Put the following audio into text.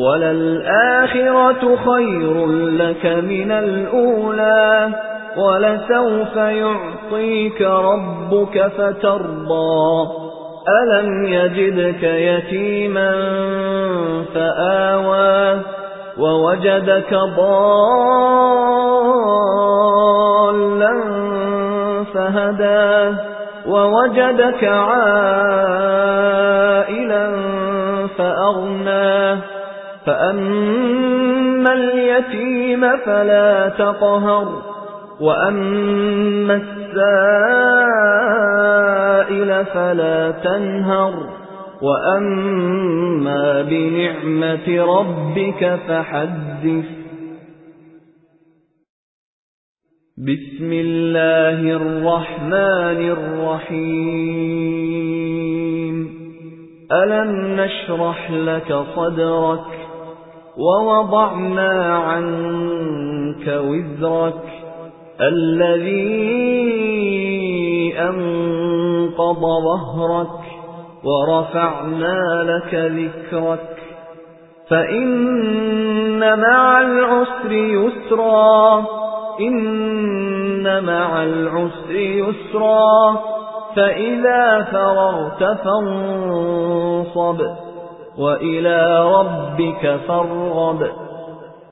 وللآخرة خير لك من الأولى ولسوف يعطيك ربك فترضى. ألم يجدك يتيما فآوى ووجدك ضالا فهدى ووجدك عائلا فأغنى. فأما اليتيم فلا تقهر وأما السائل فلا تنهر وأما بنعمة ربك فحدث بسم الله الرحمن الرحيم ألم نشرح لك صدرك ووضعنا عنك وزرك الذي أنقض ظهرك ورفعنا لك ذكرك فإن مع العسر يسرا إن مع العسر يسرا فإذا فرغت فانصب وإلى ربك فارغب.